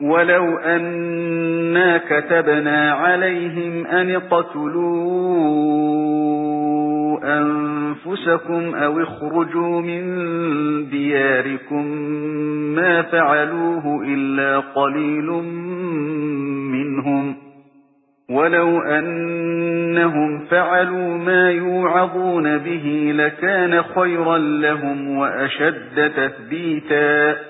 وَلَوْ أَنَّا كَتَبْنَا عَلَيْهِمْ أَنِ اقْتُلُوا أَنفُسَكُمْ أَوِ اخْرُجُوا مِن دِيَارِكُمْ مَا فَعَلُوهُ إِلَّا قَلِيلٌ مِنْهُمْ وَلَوْ أَنَّهُمْ فَعَلُوا مَا يُوعَظُونَ بِهِ لَكَانَ خَيْرًا لَّهُمْ وَأَشَدَّ تَثْبِيتًا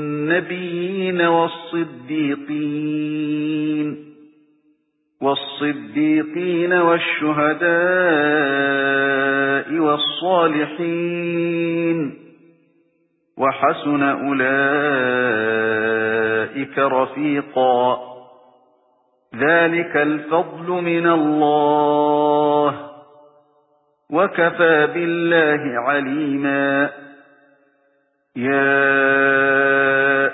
النَّبِيِّينَ وَالصِّدِّيقِينَ وَالصِّدِّيقِينَ وَالشُّهَدَاءِ وَالصَّالِحِينَ وَحَسُنَ أُولَئِكَ رَفِيقًا. ذَلِكَ الْفَضْلُ مِنَ اللَّهِ. وَكَفَى بِاللَّهِ عَلِيمًا. يَا